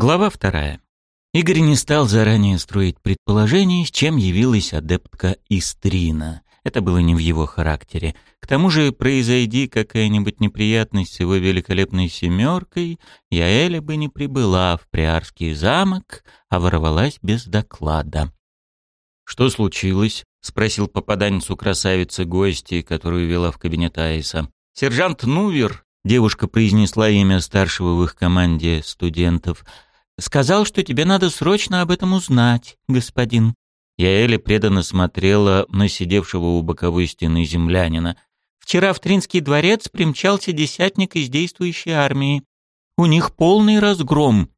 Глава вторая. Игорь не стал заранее строить предположений, с чем явилась адептка Истрина. Это было не в его характере. К тому же, произойди какая-нибудь неприятность с его великолепной семеркой, Яэля бы не прибыла в Приарский замок, а ворвалась без доклада. «Что случилось?» — спросил попаданец у красавицы гости, которую вела в кабинет Айса. «Сержант Нувер», — девушка произнесла имя старшего в их команде студентов, — Сказал, что тебе надо срочно об этом узнать, господин». Я еле преданно смотрела на сидевшего у боковой стены землянина. «Вчера в Тринский дворец примчался десятник из действующей армии. У них полный разгром».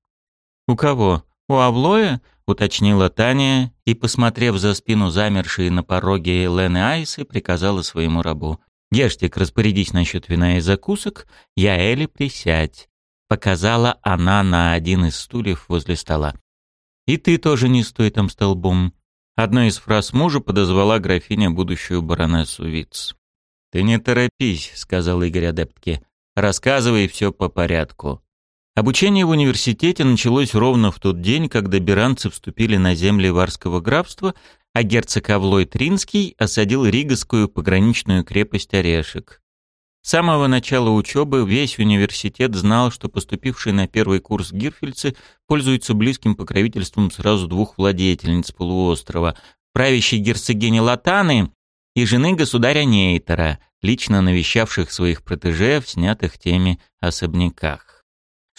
«У кого? У Авлоя?» — уточнила Таня и, посмотрев за спину замершей на пороге Лены Айсы, приказала своему рабу. «Ешьтик, распорядись насчет вина и закусок, я Эли присядь показала она на один из стульев возле стола. «И ты тоже не стой там столбом». Одной из фраз мужа подозвала графиня будущую баронессу Виц. «Ты не торопись», — сказал Игорь Адептке. «Рассказывай все по порядку». Обучение в университете началось ровно в тот день, когда беранцы вступили на земли Варского графства, а герцог Авлой Тринский осадил Ригасскую пограничную крепость Орешек. С самого начала учебы весь университет знал, что поступившие на первый курс гирфельцы пользуются близким покровительством сразу двух владетельниц полуострова, правящей герцогини Латаны и жены государя Нейтера, лично навещавших своих протеже в снятых теми особняках.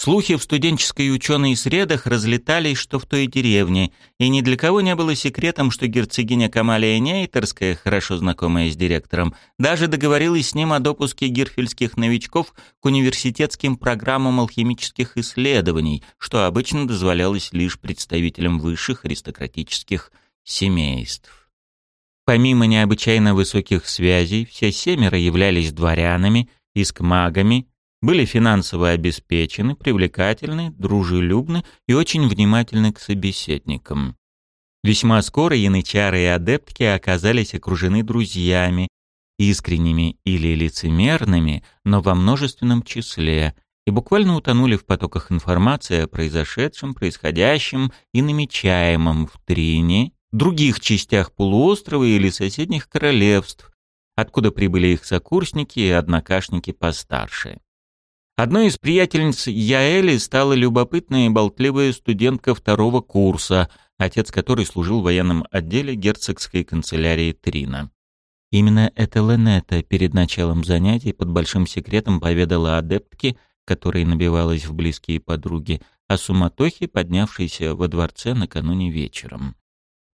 Слухи в студенческой ученой средах разлетались, что в той деревне, и ни для кого не было секретом, что герцогиня Камалия Нейтерская, хорошо знакомая с директором, даже договорилась с ним о допуске гирфельских новичков к университетским программам алхимических исследований, что обычно дозволялось лишь представителям высших аристократических семейств. Помимо необычайно высоких связей, все семеро являлись дворянами, искмагами, были финансово обеспечены, привлекательны, дружелюбны и очень внимательны к собеседникам. Весьма скоро янычары и адептки оказались окружены друзьями, искренними или лицемерными, но во множественном числе, и буквально утонули в потоках информации о произошедшем, происходящем и намечаемом в Трине, других частях полуострова или соседних королевств, откуда прибыли их сокурсники и однокашники постарше. Одной из приятельниц Яэли стала любопытная и болтливая студентка второго курса, отец которой служил в военном отделе герцогской канцелярии Трина. Именно эта Ленета перед началом занятий под большим секретом поведала адептке, которая набивалась в близкие подруги, о суматохе, поднявшейся во дворце накануне вечером.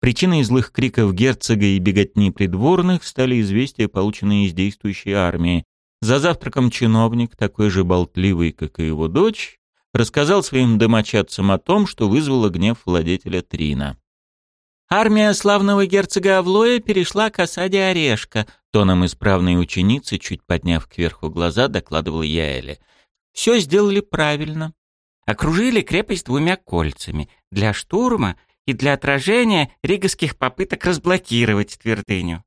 Причиной злых криков герцога и беготни придворных стали известия, полученные из действующей армии, за завтраком чиновник, такой же болтливый, как и его дочь, рассказал своим домочадцам о том, что вызвало гнев владетеля Трина. «Армия славного герцога Авлоя перешла к осаде Орешка», тоном исправной ученицы, чуть подняв кверху глаза, докладывал Яэле. «Все сделали правильно. Окружили крепость двумя кольцами для штурма и для отражения ригасских попыток разблокировать твердыню.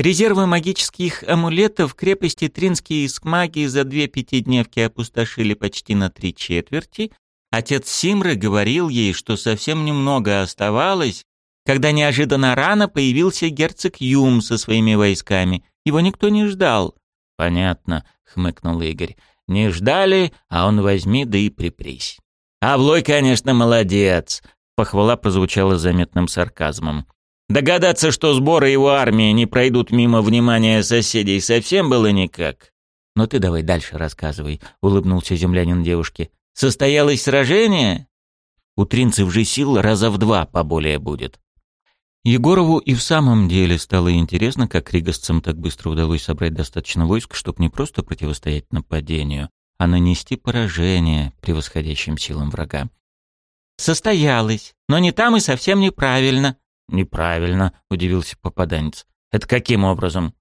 Резервы магических амулетов крепости Тринские искмаги за две пятидневки опустошили почти на три четверти. Отец Симры говорил ей, что совсем немного оставалось, когда неожиданно рано появился герцог Юм со своими войсками. Его никто не ждал. «Понятно», — хмыкнул Игорь. «Не ждали, а он возьми да и припрись». «Авлой, конечно, молодец», — похвала прозвучала заметным сарказмом. Догадаться, что сборы его армии не пройдут мимо внимания соседей, совсем было никак. «Но «Ну ты давай дальше рассказывай», — улыбнулся землянин девушке. «Состоялось сражение?» «У тринцев же сил раза в два поболее будет». Егорову и в самом деле стало интересно, как ригасцам так быстро удалось собрать достаточно войск, чтобы не просто противостоять нападению, а нанести поражение превосходящим силам врага. «Состоялось, но не там и совсем неправильно», «Неправильно», — удивился попаданец. «Это каким образом?»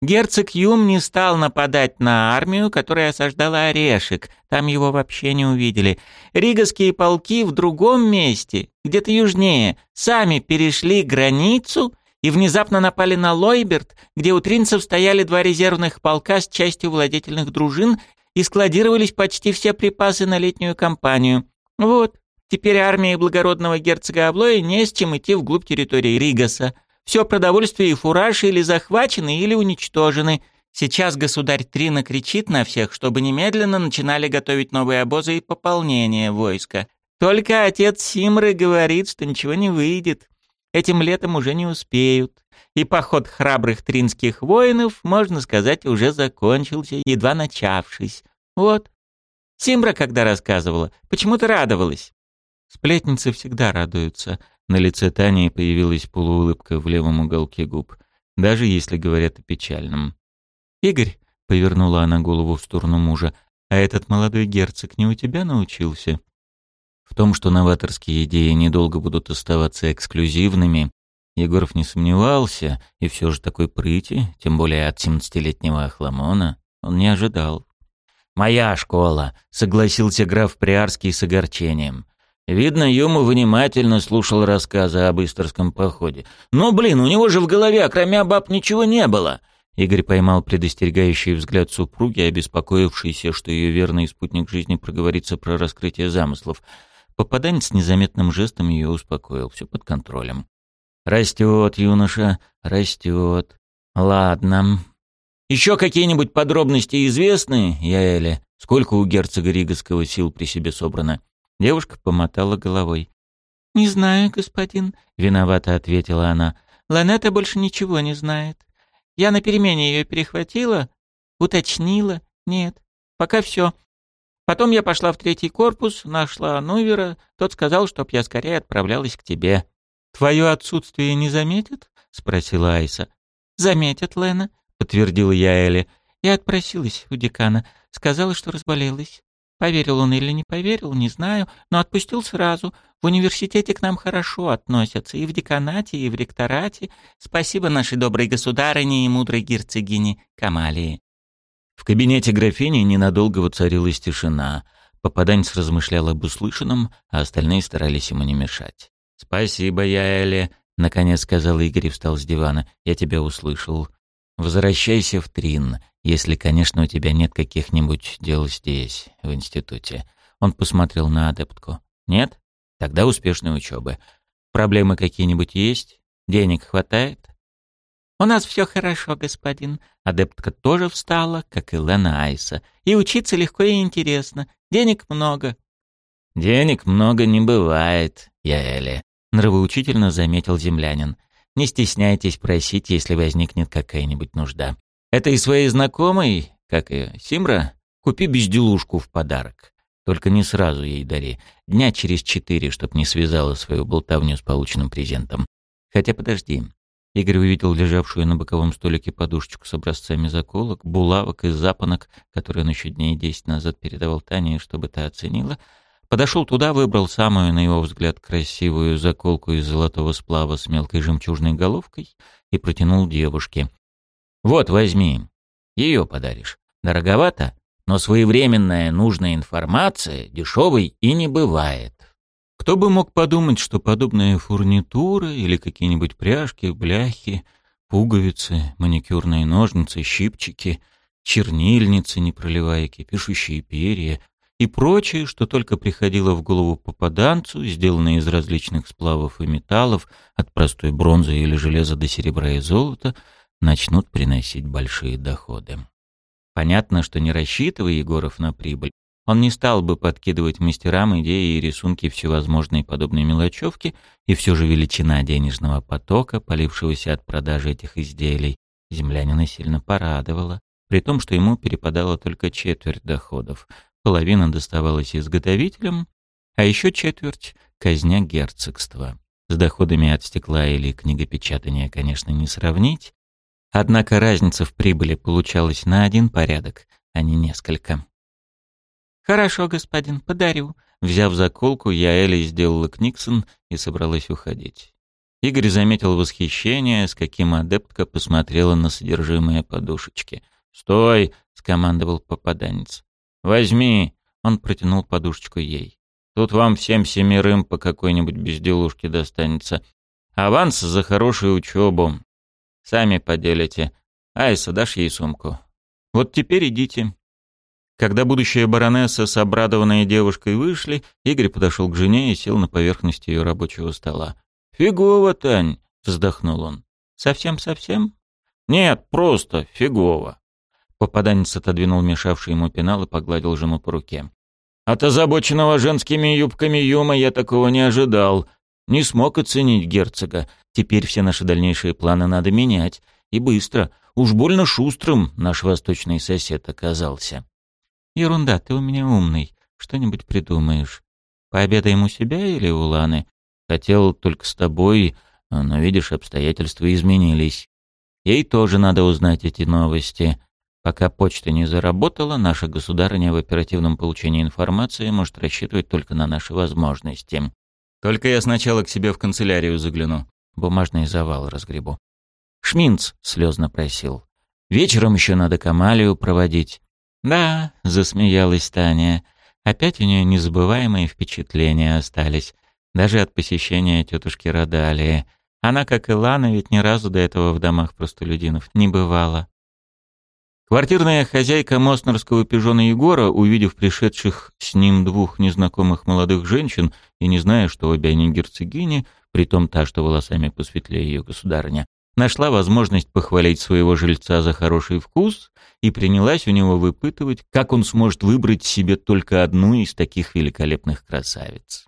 Герцог Юм не стал нападать на армию, которая осаждала Орешек. Там его вообще не увидели. Ригаские полки в другом месте, где-то южнее, сами перешли границу и внезапно напали на Лойберт, где у тринцев стояли два резервных полка с частью владетельных дружин и складировались почти все припасы на летнюю кампанию. Вот, теперь армии благородного герцога Аблоя не с чем идти вглубь территории Ригаса. Все продовольствие и фураж или захвачены, или уничтожены. Сейчас государь Трина кричит на всех, чтобы немедленно начинали готовить новые обозы и пополнение войска. Только отец Симры говорит, что ничего не выйдет. Этим летом уже не успеют. И поход храбрых тринских воинов, можно сказать, уже закончился, едва начавшись. Вот. Симра, когда рассказывала, почему-то радовалась. Сплетницы всегда радуются. На лице Тани появилась полуулыбка в левом уголке губ, даже если говорят о печальном. «Игорь», — повернула она голову в сторону мужа, «а этот молодой герцог не у тебя научился?» В том, что новаторские идеи недолго будут оставаться эксклюзивными, Егоров не сомневался, и все же такой прыти, тем более от семнадцатилетнего Ахламона, он не ожидал. «Моя школа», — согласился граф Приарский с огорчением. Видно, Юма внимательно слушал рассказы об Исторском походе. «Ну, блин, у него же в голове, кроме баб, ничего не было. Игорь поймал предостерегающий взгляд супруги, обеспокоившийся, что ее верный спутник жизни проговорится про раскрытие замыслов. Попаданец незаметным жестом ее успокоил, все под контролем. «Растет, юноша, растет. Ладно. Еще какие-нибудь подробности известны, Яэля? Сколько у герцога Риговского сил при себе собрано?» Девушка помотала головой. «Не знаю, господин», — виновато ответила она. «Ланета больше ничего не знает. Я на перемене ее перехватила, уточнила. Нет, пока все. Потом я пошла в третий корпус, нашла Нувера. Тот сказал, чтоб я скорее отправлялась к тебе. «Твое отсутствие не заметят?» — спросила Айса. «Заметят, Лена», — подтвердила я Элли. Я отпросилась у декана. Сказала, что разболелась. Поверил он или не поверил, не знаю, но отпустил сразу. В университете к нам хорошо относятся, и в деканате, и в ректорате. Спасибо нашей доброй государыне и мудрой герцогине Камалии. В кабинете графини ненадолго воцарилась тишина. Попаданец размышлял об услышанном, а остальные старались ему не мешать. «Спасибо, Яэле», — наконец сказал Игорь и встал с дивана. «Я тебя услышал. Возвращайся в Трин. Если, конечно, у тебя нет каких-нибудь дел здесь, в институте. Он посмотрел на адептку. Нет? Тогда успешной учебы. Проблемы какие-нибудь есть? Денег хватает? «У нас все хорошо, господин». Адептка тоже встала, как и Лена Айса. «И учиться легко и интересно. Денег много». «Денег много не бывает, Яэли», — нравоучительно заметил землянин. «Не стесняйтесь просить, если возникнет какая-нибудь нужда. Это и своей знакомой, как и Симра, купи безделушку в подарок. Только не сразу ей дари. Дня через четыре, чтоб не связала свою болтовню с полученным презентом. Хотя подожди. Игорь увидел лежавшую на боковом столике подушечку с образцами заколок, булавок и запонок, которые он еще дней десять назад передавал Тане, чтобы та оценила. Подошел туда, выбрал самую, на его взгляд, красивую заколку из золотого сплава с мелкой жемчужной головкой и протянул девушке. Вот, возьми. Ее подаришь. Дороговато, но своевременная нужная информация дешевой и не бывает. Кто бы мог подумать, что подобная фурнитура или какие-нибудь пряжки, бляхи, пуговицы, маникюрные ножницы, щипчики, чернильницы, непроливайки, пишущие перья и прочее, что только приходило в голову попаданцу, сделанное из различных сплавов и металлов, от простой бронзы или железа до серебра и золота — начнут приносить большие доходы. Понятно, что не рассчитывая Егоров на прибыль, он не стал бы подкидывать мастерам идеи и рисунки всевозможной подобной мелочевки, и все же величина денежного потока, полившегося от продажи этих изделий, землянина сильно порадовала, при том, что ему перепадала только четверть доходов, половина доставалась изготовителям, а еще четверть — казня герцогства. С доходами от стекла или книгопечатания, конечно, не сравнить, Однако разница в прибыли получалась на один порядок, а не несколько. «Хорошо, господин, подарю». Взяв заколку, я Элли сделала книксон и собралась уходить. Игорь заметил восхищение, с каким адептка посмотрела на содержимое подушечки. «Стой!» — скомандовал попаданец. «Возьми!» — он протянул подушечку ей. «Тут вам всем семерым по какой-нибудь безделушке достанется. Аванс за хорошую учебу. Сами поделите. Айса, дашь ей сумку? Вот теперь идите». Когда будущая баронесса с обрадованной девушкой вышли, Игорь подошел к жене и сел на поверхность ее рабочего стола. «Фигово, Тань!» — вздохнул он. «Совсем-совсем?» «Нет, просто фигово». Попаданец отодвинул мешавший ему пенал и погладил жену по руке. «От озабоченного женскими юбками Юма я такого не ожидал. Не смог оценить герцога. Теперь все наши дальнейшие планы надо менять. И быстро. Уж больно шустрым наш восточный сосед оказался». «Ерунда, ты у меня умный. Что-нибудь придумаешь. Пообедаем у себя или у Ланы?» «Хотел только с тобой, но, видишь, обстоятельства изменились. Ей тоже надо узнать эти новости. Пока почта не заработала, наша государыня в оперативном получении информации может рассчитывать только на наши возможности. Только я сначала к себе в канцелярию загляну. Бумажный завал разгребу. Шминц слезно просил. Вечером еще надо Камалию проводить. «Да», — засмеялась Таня. Опять у нее незабываемые впечатления остались. Даже от посещения тетушки Радалии. Она, как и Лана, ведь ни разу до этого в домах простолюдинов не бывала. Квартирная хозяйка Моснерского пижона Егора, увидев пришедших с ним двух незнакомых молодых женщин и не зная, что обе они герцогини, притом та, что волосами посветлее ее государыня, нашла возможность похвалить своего жильца за хороший вкус и принялась у него выпытывать, как он сможет выбрать себе только одну из таких великолепных красавиц.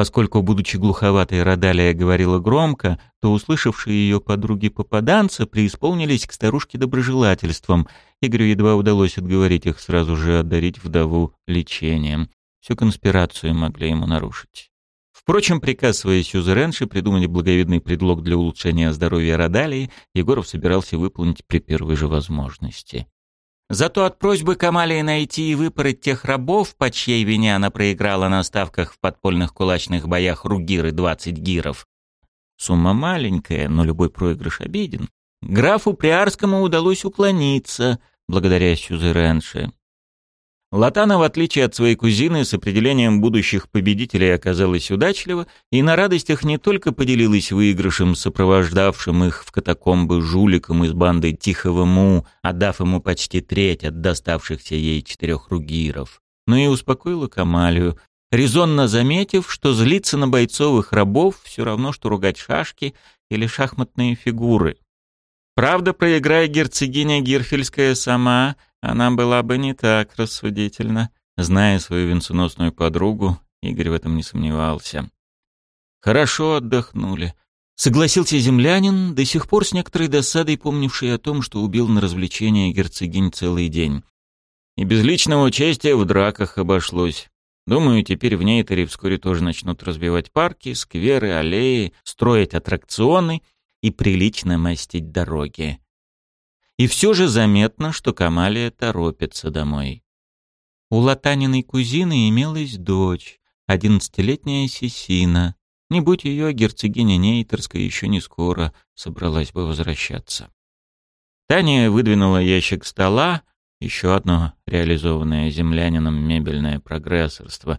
Поскольку, будучи глуховатой, Радалия говорила громко, то услышавшие ее подруги-попаданца преисполнились к старушке доброжелательством. Игорю едва удалось отговорить их сразу же одарить вдову лечением. Всю конспирацию могли ему нарушить. Впрочем, приказ своей сюзеренши придумать благовидный предлог для улучшения здоровья Радалии Егоров собирался выполнить при первой же возможности. Зато от просьбы Камалии найти и выпороть тех рабов, по чьей вине она проиграла на ставках в подпольных кулачных боях Ругиры 20 гиров, сумма маленькая, но любой проигрыш обиден, графу Приарскому удалось уклониться, благодаря Сюзеренше. Латана, в отличие от своей кузины, с определением будущих победителей оказалась удачлива и на радостях не только поделилась выигрышем, сопровождавшим их в катакомбы жуликом из банды Тихого Му, отдав ему почти треть от доставшихся ей четырех ругиров, но и успокоила Камалию, резонно заметив, что злиться на бойцовых рабов все равно, что ругать шашки или шахматные фигуры. Правда, проиграя герцогиня Гирфельская сама — она была бы не так рассудительна. Зная свою венценосную подругу, Игорь в этом не сомневался. Хорошо отдохнули. Согласился землянин, до сих пор с некоторой досадой помнивший о том, что убил на развлечение герцогинь целый день. И без личного участия в драках обошлось. Думаю, теперь в Нейтере вскоре тоже начнут разбивать парки, скверы, аллеи, строить аттракционы и прилично мастить дороги. И все же заметно, что Камалия торопится домой. У Латаниной кузины имелась дочь, одиннадцатилетняя Сесина. Не будь ее, герцогиня Нейтерская еще не скоро собралась бы возвращаться. Таня выдвинула ящик стола, еще одно реализованное землянином мебельное прогрессорство,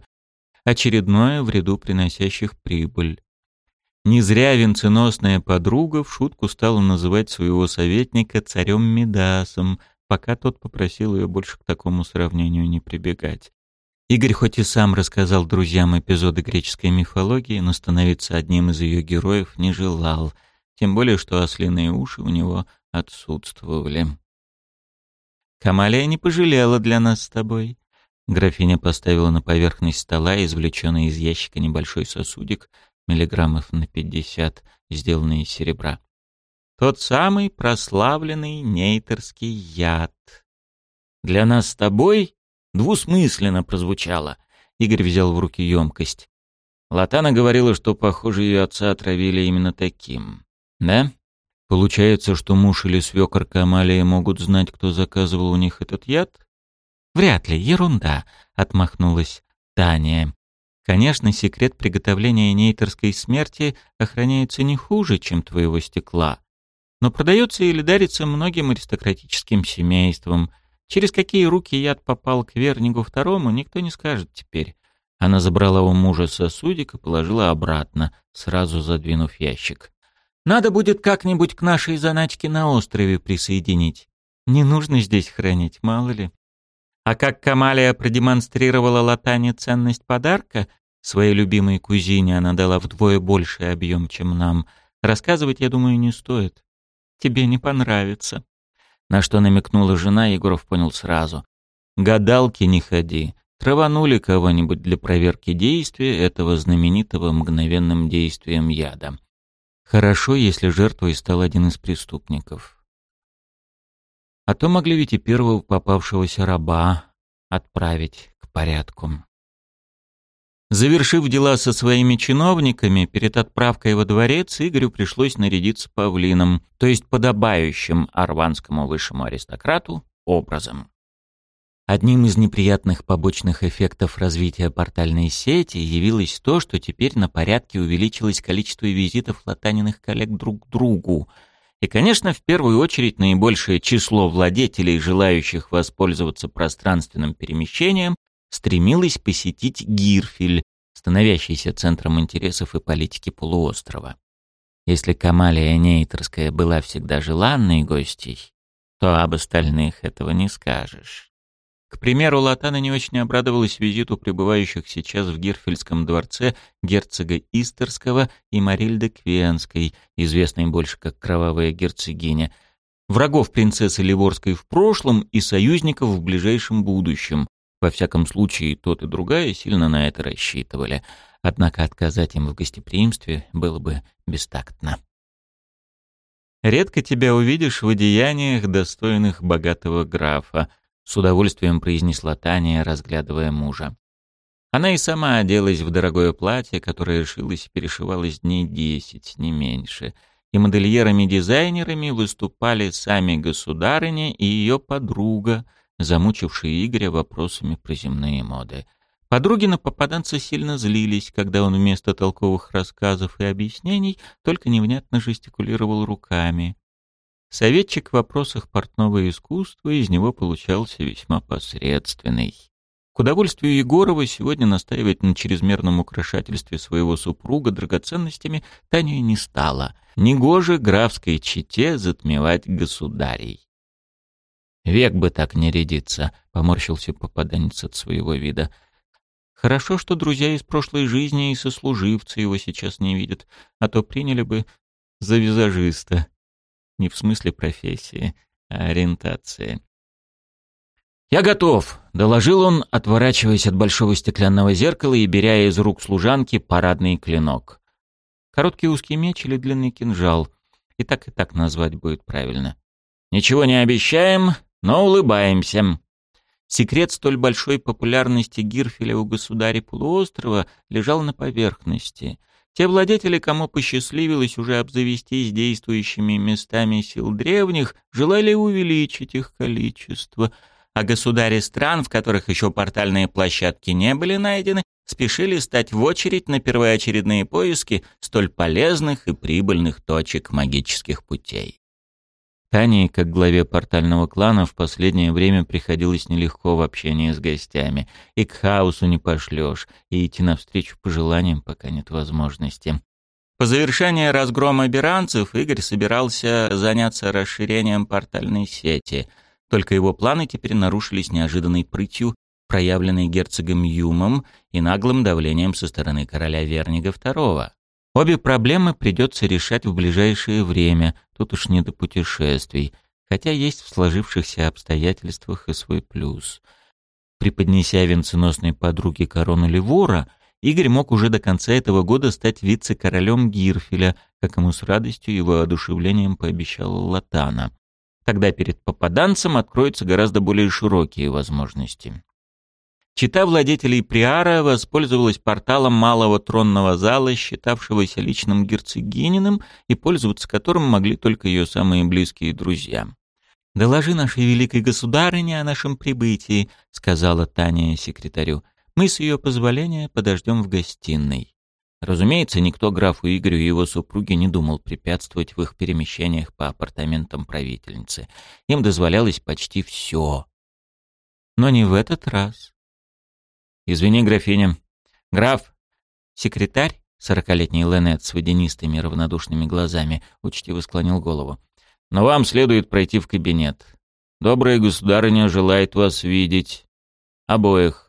очередное в ряду приносящих прибыль. Не зря венценосная подруга в шутку стала называть своего советника царем Медасом, пока тот попросил ее больше к такому сравнению не прибегать. Игорь хоть и сам рассказал друзьям эпизоды греческой мифологии, но становиться одним из ее героев не желал, тем более что ослиные уши у него отсутствовали. «Камалия не пожалела для нас с тобой». Графиня поставила на поверхность стола извлеченный из ящика небольшой сосудик — миллиграммов на пятьдесят, сделанный из серебра. Тот самый прославленный нейтерский яд. Для нас с тобой двусмысленно прозвучало. Игорь взял в руки емкость. Латана говорила, что, похоже, ее отца отравили именно таким. Да? Получается, что муж или свекор Камалии могут знать, кто заказывал у них этот яд? Вряд ли, ерунда, отмахнулась Таня. Конечно, секрет приготовления нейтерской смерти охраняется не хуже, чем твоего стекла, но продается или дарится многим аристократическим семействам. Через какие руки яд попал к Вернигу второму, никто не скажет теперь. Она забрала у мужа сосудик и положила обратно, сразу задвинув ящик. «Надо будет как-нибудь к нашей заначке на острове присоединить. Не нужно здесь хранить, мало ли». А как Камалия продемонстрировала Латане ценность подарка, своей любимой кузине она дала вдвое больший объем, чем нам, рассказывать, я думаю, не стоит. Тебе не понравится. На что намекнула жена, Егоров понял сразу. Гадалки не ходи. Траванули кого-нибудь для проверки действия этого знаменитого мгновенным действием яда. Хорошо, если жертвой стал один из преступников. А то могли ведь и первого попавшегося раба отправить к порядку. Завершив дела со своими чиновниками, перед отправкой во дворец Игорю пришлось нарядиться павлином, то есть подобающим арванскому высшему аристократу образом. Одним из неприятных побочных эффектов развития портальной сети явилось то, что теперь на порядке увеличилось количество визитов латаниных коллег друг к другу — и, конечно, в первую очередь наибольшее число владетелей, желающих воспользоваться пространственным перемещением, стремилось посетить Гирфель, становящийся центром интересов и политики полуострова. Если Камалия Нейтерская была всегда желанной гостьей, то об остальных этого не скажешь. К примеру, Латана не очень обрадовалась визиту пребывающих сейчас в Гирфельском дворце герцога Истерского и Марильды Квенской, известной больше как Кровавая герцогиня, врагов принцессы Ливорской в прошлом и союзников в ближайшем будущем. Во всяком случае, тот и другая сильно на это рассчитывали. Однако отказать им в гостеприимстве было бы бестактно. «Редко тебя увидишь в одеяниях, достойных богатого графа», — с удовольствием произнесла Таня, разглядывая мужа. Она и сама оделась в дорогое платье, которое шилось и перешивалось дней десять, не меньше. И модельерами-дизайнерами выступали сами государыня и ее подруга, замучившие Игоря вопросами про земные моды. Подруги на попаданца сильно злились, когда он вместо толковых рассказов и объяснений только невнятно жестикулировал руками. Советчик в вопросах портного искусства из него получался весьма посредственный. К удовольствию Егорова сегодня настаивать на чрезмерном украшательстве своего супруга драгоценностями Таня не стала. Негоже графской чете затмевать государей. «Век бы так не рядиться», — поморщился попаданец от своего вида. «Хорошо, что друзья из прошлой жизни и сослуживцы его сейчас не видят, а то приняли бы за визажиста» не в смысле профессии, а ориентации. «Я готов», — доложил он, отворачиваясь от большого стеклянного зеркала и беря из рук служанки парадный клинок. Короткий узкий меч или длинный кинжал. И так, и так назвать будет правильно. «Ничего не обещаем, но улыбаемся». Секрет столь большой популярности Гирфеля у государя полуострова лежал на поверхности — те владетели, кому посчастливилось уже обзавестись действующими местами сил древних, желали увеличить их количество, а государи стран, в которых еще портальные площадки не были найдены, спешили стать в очередь на первоочередные поиски столь полезных и прибыльных точек магических путей. Тане, как главе портального клана, в последнее время приходилось нелегко в общении с гостями. И к хаосу не пошлешь, и идти навстречу пожеланиям пока нет возможности. По завершении разгрома беранцев Игорь собирался заняться расширением портальной сети. Только его планы теперь нарушились неожиданной прытью, проявленной герцогом Юмом и наглым давлением со стороны короля Вернига II. Обе проблемы придется решать в ближайшее время, тут уж не до путешествий, хотя есть в сложившихся обстоятельствах и свой плюс. Преподнеся венценосной подруге корону Ливора, Игорь мог уже до конца этого года стать вице-королем Гирфеля, как ему с радостью и воодушевлением пообещала Латана. Тогда перед попаданцем откроются гораздо более широкие возможности. Чита владетелей Приара воспользовалась порталом малого тронного зала, считавшегося личным герцогининым, и пользоваться которым могли только ее самые близкие друзья. «Доложи нашей великой государыне о нашем прибытии», — сказала Таня секретарю. «Мы с ее позволения подождем в гостиной». Разумеется, никто графу Игорю и его супруге не думал препятствовать в их перемещениях по апартаментам правительницы. Им дозволялось почти все. Но не в этот раз. «Извини, графиня». «Граф!» Секретарь, сорокалетний Ленет с водянистыми равнодушными глазами, учтиво склонил голову. «Но вам следует пройти в кабинет. Добрая государыня желает вас видеть». Обоих.